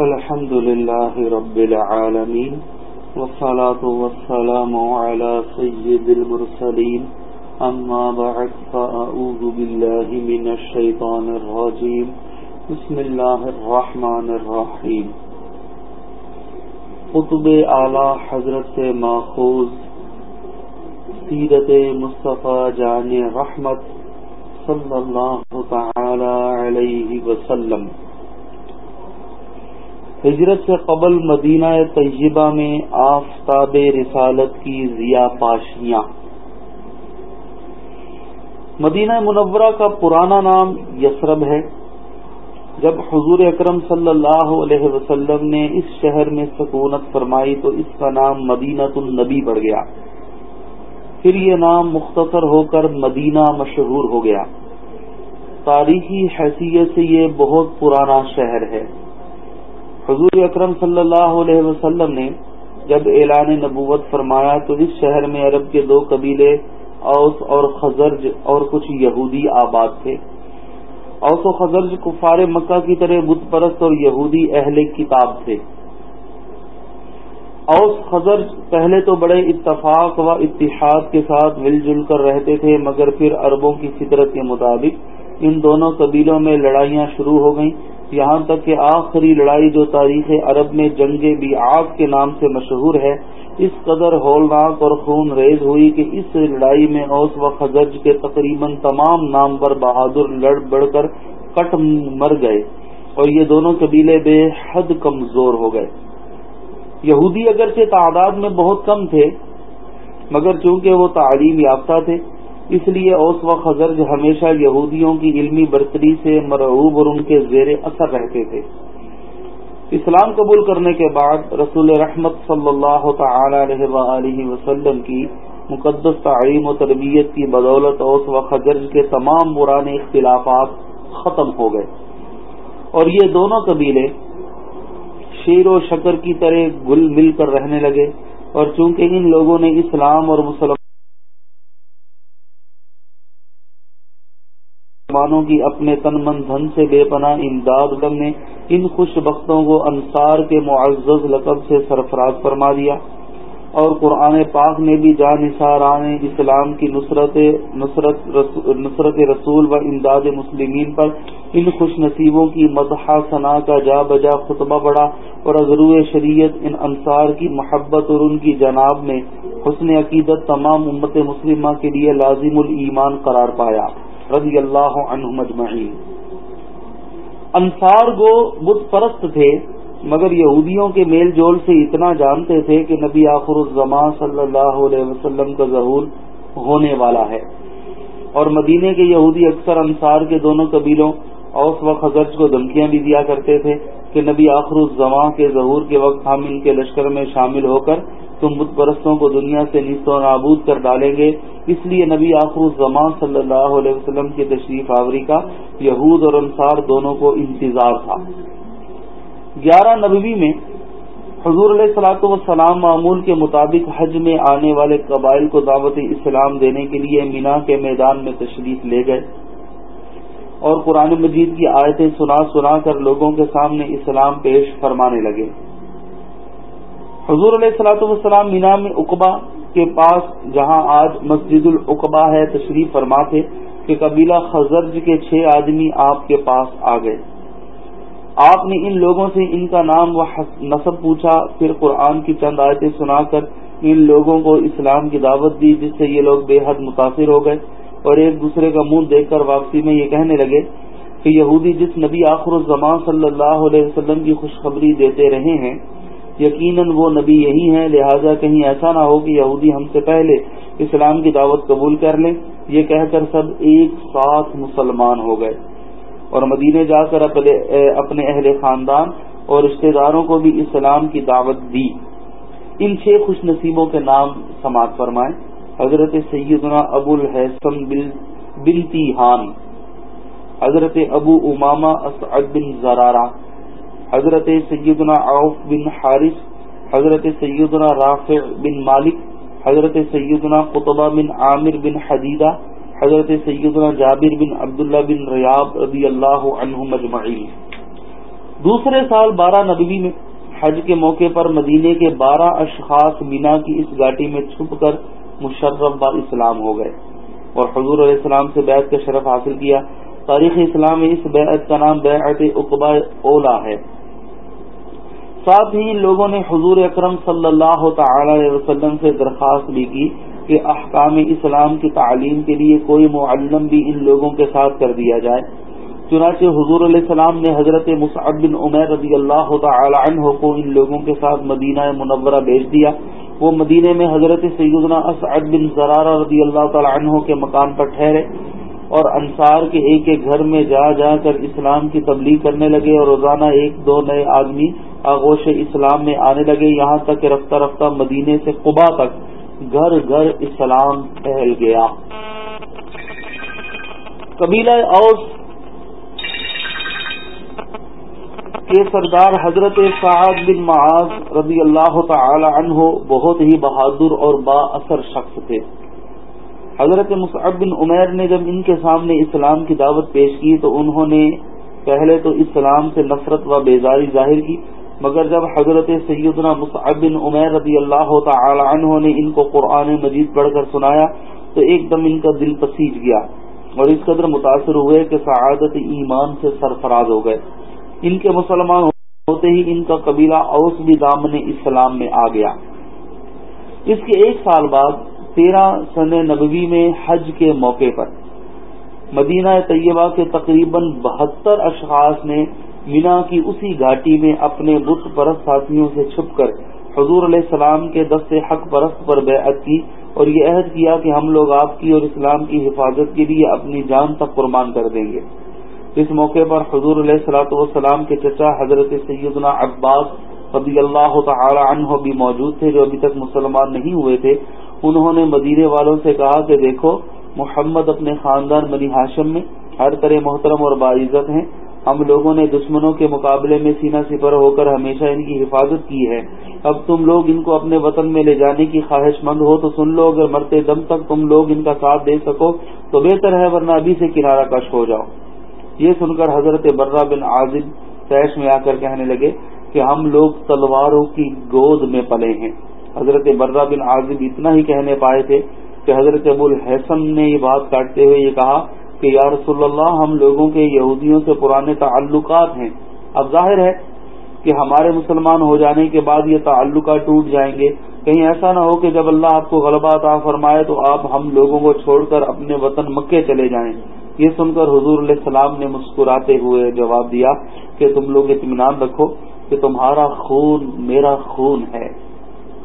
الحمد لله رب العالمين والصلاة والسلام على سيد المرسلين. أما بعد، فأعوذ بالله من الشيطان الرجيم. بسم الله الرحمن الرحيم. خطب اعلی حضرت سے ماخوذ، سیرت مصطفیٰ جان رحمت صلی اللہ تعالی علیہ وسلم. ہجرت سے قبل مدینہ طیبہ میں آفتاب رسالت کی ضیا پاشیاں۔ مدینہ منورہ کا پرانا نام یسرب ہے۔ جب حضور اکرم صلی اللہ علیہ وسلم نے اس شہر میں سکونت فرمائی تو اس کا نام مدینہ النبی پڑ گیا۔ پھر یہ نام مختصر ہو کر مدینہ مشہور ہو گیا۔ تاریخی حیثیت سے یہ بہت پرانا شہر ہے۔ حضور اکرم صلی اللہ علیہ وسلم نے جب اعلان نبوت فرمایا تو اس شہر میں عرب کے دو قبیلے، اوس اور خزرج اور کچھ یہودی آباد تھے۔ اوس و خزرج کفار مکہ کی طرح بت پرست اور یہودی اہل کتاب تھے۔ اوس، خزرج پہلے تو بڑے اتفاق و اتحاد کے ساتھ مل جل کر رہتے تھے، مگر پھر عربوں کی فطرت کے مطابق ان دونوں قبیلوں میں لڑائیاں شروع ہو گئیں۔ یہاں تک کہ آخری لڑائی جو تاریخ عرب میں جنگ بھی آگ کے نام سے مشہور ہے، اس قدر ہولناک اور خون ریز ہوئی کہ اس لڑائی میں اوس و خزرج کے تقریباً تمام نام پر بہادر لڑ بڑھ کر کٹ مر گئے اور یہ دونوں قبیلے بے حد کمزور ہو گئے۔ یہودی اگرچہ تعداد میں بہت کم تھے، مگر چونکہ وہ تعلیم یافتہ تھے اس لیے اوس و خزرج ہمیشہ یہودیوں کی علمی برتری سے مرعوب اور ان کے زیر اثر رہتے تھے۔ اسلام قبول کرنے کے بعد رسول رحمت صلی اللہ تعالی علیہ وآلہ وسلم کی مقدس تعلیم و تربیت کی بدولت اوس و خزرج کے تمام پرانے اختلافات ختم ہو گئے۔ اور یہ دونوں قبیلے شیر و شکر کی طرح گل مل کر رہنے لگے اور چونکہ ان لوگوں نے اسلام اور مسلم مسلمانوں کی اپنے تن من دھن سے بے پناہ امداد نے ان خوش بختوں کو انصار کے معزز لقب سے سرفراز فرما دیا۔ اور قرآن پاک نے بھی جان نثاران اسلام کی نصرت نصرت نصرت رسول و امداد مسلمین پر ان خوش نصیبوں کی مدح ثنا کا جا بجا خطبہ بڑھا اور عزرو شریعت ان انصار کی محبت اور ان کی جناب میں حسن عقیدت تمام امت مسلمہ کے لیے لازم الایمان قرار پایا۔ رضی اللہ عنہ مجمعین انصار گو بت پرست تھے، مگر یہودیوں کے میل جول سے اتنا جانتے تھے کہ نبی آخر الزمان صلی اللہ علیہ وسلم کا ظہور ہونے والا ہے۔ اور مدینے کے یہودی اکثر انصار کے دونوں قبیلوں اوس و خزرج کو دھمکیاں بھی دیا کرتے تھے کہ نبی آخر الزمان کے ظہور کے وقت ہم ان کے لشکر میں شامل ہو کر تم بت پرستوں کو دنیا سے نیست و نابود کر ڈالیں گے۔ اس لیے نبی آخر الزمان صلی اللہ علیہ وسلم کی تشریف آوری کا یہود اور انصار دونوں کو انتظار تھا۔ گیارہ نبوی میں حضور علیہ السلاۃ والسلام معمول کے مطابق حج میں آنے والے قبائل کو دعوت اسلام دینے کے لیے مینا کے میدان میں تشریف لے گئے۔ اور قرآن مجید کی آیتیں سنا سنا کر لوگوں کے سامنے اسلام پیش فرمانے لگے۔ حضور علیہ السلاۃ والسلام مینا میں اقبا کے پاس جہاں آج مسجد العقبہ ہے، تشریف فرما تھے کہ قبیلہ خزرج کے چھ آدمی آپ کے پاس آ گئے۔ آپ نے ان لوگوں سے ان کا نام و نصب پوچھا، پھر قرآن کی چند آیتیں سنا کر ان لوگوں کو اسلام کی دعوت دی، جس سے یہ لوگ بے حد متاثر ہو گئے اور ایک دوسرے کا منہ دیکھ کر واپسی میں یہ کہنے لگے کہ یہودی جس نبی آخر الزمان صلی اللہ علیہ وسلم کی خوشخبری دیتے رہے ہیں یقیناً وہ نبی یہی ہیں، لہذا کہیں ایسا نہ ہو کہ یہودی ہم سے پہلے اسلام کی دعوت قبول کر لیں۔ یہ کہہ کر سب ایک ساتھ مسلمان ہو گئے۔ اور مدینے جا کر اپنے اہل خاندان اور رشتہ داروں کو بھی اسلام کی دعوت دی۔ ان چھ خوش نصیبوں کے نام سماعت فرمائے حضرت سیدنا ابو الحسن بنتی ہان حضرت ابو اماما اسعد بن زرارہ۔ حضرت سیدنا عوف بن حارث، حضرت سیدنا رافع بن مالک، حضرت سیدنا قطبہ بن عامر بن حدیدہ، حضرت سیدنا جابر بن عبداللہ بن ریاب رضی اللہ عنہ مجمعین دوسرے سال بارہ نبوی میں حج کے موقع پر مدینے کے بارہ اشخاص مینا کی اس گاٹی میں چھپ کر مشرف با اسلام ہو گئے اور حضور علیہ السلام سے بیعت کا شرف حاصل کیا۔ تاریخ اسلام میں اس بیعت کا نام بیعت اقبا اولا ہے۔ ساتھ ہی لوگوں نے حضور اکرم صلی اللہ تعالی علیہ وسلم سے درخواست بھی کی کہ احکام اسلام کی تعلیم کے لیے کوئی معلم بھی ان لوگوں کے ساتھ کر دیا جائے۔ چنانچہ حضور علیہ السلام نے حضرت مصعب بن عمیر رضی اللہ تعالی عنہ کو ان لوگوں کے ساتھ مدینہ منورہ بھیج دیا۔ وہ مدینے میں حضرت سیدنا اسعد بن زرارہ رضی اللہ تعالی عنہ کے مکان پر ٹھہرے۔ اور انصار کے ایک ایک گھر میں جا جا کر اسلام کی تبلیغ کرنے لگے اور روزانہ ایک دو نئے آدمی آغوش اسلام میں آنے لگے۔ یہاں تک کہ رفتہ رفتہ مدینے سے قبا تک گھر گھر اسلام پھیل گیا۔ قبیلہ اوس کے سردار حضرت سعد بن معاذ رضی اللہ تعالی عنہ بہت ہی بہادر اور با اثر شخص تھے۔ حضرت مصعب بن عمیر نے جب ان کے سامنے اسلام کی دعوت پیش کی تو انہوں نے پہلے تو اسلام سے نفرت و بیزاری ظاہر کی، مگر جب حضرت سیدنا مصعب بن عمیر رضی اللہ تعالی عنہ نے ان کو قرآن مجید پڑھ کر سنایا تو ایک دم ان کا دل پسیج گیا اور اس قدر متاثر ہوئے کہ سعادت ایمان سے سرفراز ہو گئے۔ ان کے مسلمان ہوتے ہی ان کا قبیلہ اوس بھی دامن اسلام میں آ گیا۔ اس کے ایک سال بعد تیرہ سن نبوی میں حج کے موقع پر مدینہ طیبہ کے تقریباً بہتر اشخاص نے مینا کی اسی گھاٹی میں اپنے بت پرست ساتھیوں سے چھپ کر حضور علیہ السلام کے دست حق پرست پر بیعت کی اور یہ عہد کیا کہ ہم لوگ آپ کی اور اسلام کی حفاظت کے لیے اپنی جان تک قربان کر دیں گے۔ اس موقع پر حضور علیہ السلاۃ والسلام کے چچا حضرت سیدنا عباس رضی اللہ تعالی عنہ بھی موجود تھے جو ابھی تک مسلمان نہیں ہوئے تھے۔ انہوں نے مدینے والوں سے کہا کہ دیکھو، محمد اپنے خاندان بنی ہاشم میں ہر طرح محترم اور باعزت ہیں۔ ہم لوگوں نے دشمنوں کے مقابلے میں سینا سپر ہو کر ہمیشہ ان کی حفاظت کی ہے۔ اب تم لوگ ان کو اپنے وطن میں لے جانے کی خواہش مند ہو تو سن لو، اگر مرتے دم تک تم لوگ ان کا ساتھ دے سکو تو بہتر ہے، ورنہ ابھی سے کنارہ کش ہو جاؤ۔ یہ سن کر حضرت برہ بن عازب پیش میں آ کر کہنے لگے کہ ہم لوگ تلواروں کی گود میں پلے ہیں۔ حضرت برہ بن عازب اتنا ہی کہنے پائے تھے کہ حضرت ابو الحسن نے یہ بات کاٹتے ہوئے یہ کہا کہ یا رسول اللہ، ہم لوگوں کے یہودیوں سے پرانے تعلقات ہیں۔ اب ظاہر ہے کہ ہمارے مسلمان ہو جانے کے بعد یہ تعلقات ٹوٹ جائیں گے۔ کہیں ایسا نہ ہو کہ جب اللہ آپ کو غلبہ عطا فرمائے تو آپ ہم لوگوں کو چھوڑ کر اپنے وطن مکے چلے جائیں۔ یہ سن کر حضور علیہ السلام نے مسکراتے ہوئے جواب دیا کہ تم لوگ اطمینان رکھو کہ تمہارا خون میرا خون ہے۔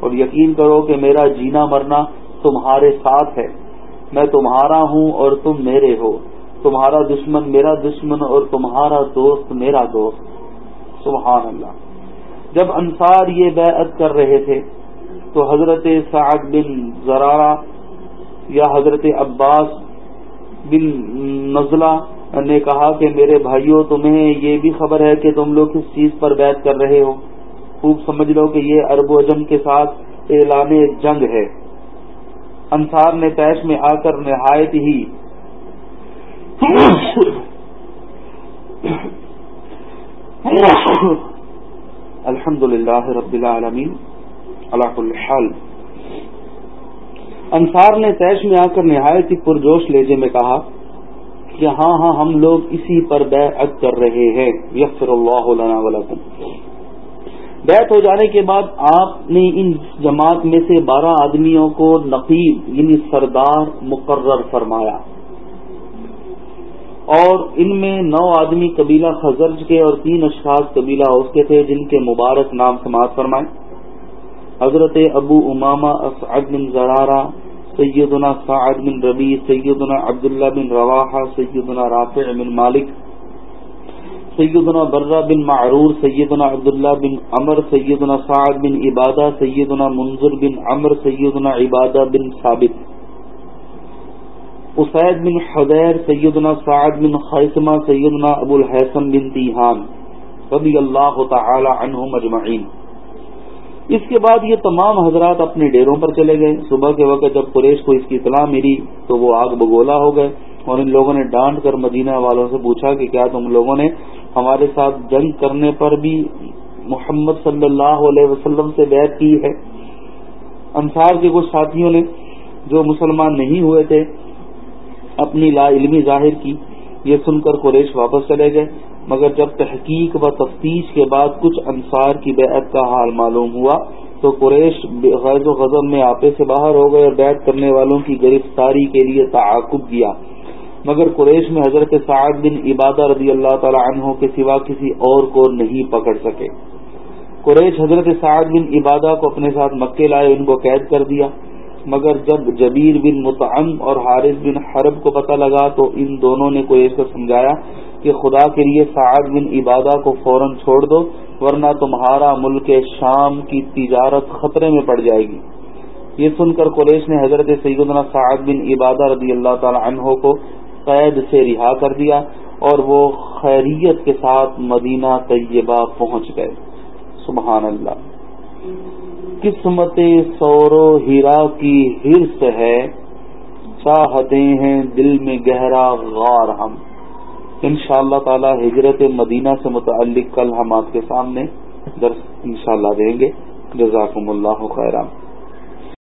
اور یقین کرو کہ میرا جینا مرنا تمہارے ساتھ ہے۔ میں تمہارا ہوں اور تم میرے ہو۔ تمہارا دشمن میرا دشمن اور تمہارا دوست میرا دوست۔ سبحان اللہ جب انصار یہ بیعت کر رہے تھے، تو حضرت سعد بن زرارہ یا حضرت عباس بن نزلہ نے کہا کہ میرے بھائیوں تمہیں یہ بھی خبر ہے کہ تم لوگ کس چیز پر بیت کر رہے ہو؟ خوب سمجھ لو کہ یہ ارب و جم کے ساتھ اعلان جنگ ہے۔ انصار نے پیش میں آ کر نہایت ہی الحمد للہ رب العالمین اللہ الحال انصار نے تیش میں آ کر نہایت ہی پرجوش لہجے میں کہا کہ ہاں ہاں ہم لوگ اسی پر بیعت کر رہے ہیں۔ یسر اللہ لنا ولکم بیعت ہو جانے کے بعد آپ نے ان جماعت میں سے بارہ آدمیوں کو نقیب یعنی سردار مقرر فرمایا۔ اور ان میں نو آدمی قبیلہ خزرج کے اور تین اشخاص قبیلہ اس کے تھے جن کے مبارک نام سماعت فرمائے۔ حضرت ابو امامہ اسعد بن زرارہ، سیدنا سعد بن ربی سیدنا عبداللہ بن رواحہ، سیدنا رافع بن مالک سیدنا برہ بن معرور، سیدنا عبداللہ بن عمر، سیدنا سعد بن عبادہ، سیدنا منظر بن عمر، سیدنا عبادہ بن ثابت. اسید بن حدیر، سیدنا سعد بن خیسمہ سیدنا ابو الحسن بن تیحان رضی اللہ تعالی عنہم اجمعین. اس کے بعد یہ تمام حضرات اپنے ڈیروں پر چلے گئے. صبح کے وقت جب قریش کو اس کی اطلاع ملی تو وہ آگ بگولا ہو گئے اور ان لوگوں نے ڈانٹ کر مدینہ والوں سے پوچھا کہ کیا تم لوگوں نے ہمارے ساتھ جنگ کرنے پر بھی محمد صلی اللہ علیہ وسلم سے بیعت کی ہے۔ انصار کے کچھ ساتھیوں نے جو مسلمان نہیں ہوئے تھے، اپنی لا علمی ظاہر کی۔ یہ سن کر قریش واپس چلے گئے۔ مگر جب تحقیق و تفتیش کے بعد کچھ انصار کی بیعت کا حال معلوم ہوا، تو قریش غیر و غضب میں آپے سے باہر ہو گئے اور بیعت کرنے والوں کی گرفتاری کے لیے تعاقب کیا۔ مگر قریش میں حضرت سعد بن عبادہ رضی اللہ تعالی عنہ کے سوا کسی اور کو نہیں پکڑ سکے۔ قریش حضرت سعد بن عبادہ کو اپنے ساتھ مکے لائے، ان کو قید کر دیا۔ مگر جب جبیر بن متعم اور حارث بن حرب کو پتہ لگا تو ان دونوں نے قریش کو سمجھایا کہ خدا کے لیے سعد بن عبادہ کو فوراً چھوڑ دو، ورنہ تمہارا ملک شام کی تجارت خطرے میں پڑ جائے گی۔ یہ سن کر قریش نے حضرت سیدنا سعد بن عبادہ رضی اللہ تعالی عنہ کو قید سے رہا کر دیا اور وہ خیریت کے ساتھ مدینہ طیبہ پہنچ گئے۔ سبحان اللہ۔ قسمت سور و ہیرا کی ہرس ہے۔ چاہتے ہیں دل میں گہرا غار ہم۔ ان شاء اللہ تعالی ہجرت مدینہ سے متعلق کل ہم آپ کے سامنے درس انشاءاللہ دیں گے۔ جزاکم اللہ خیرام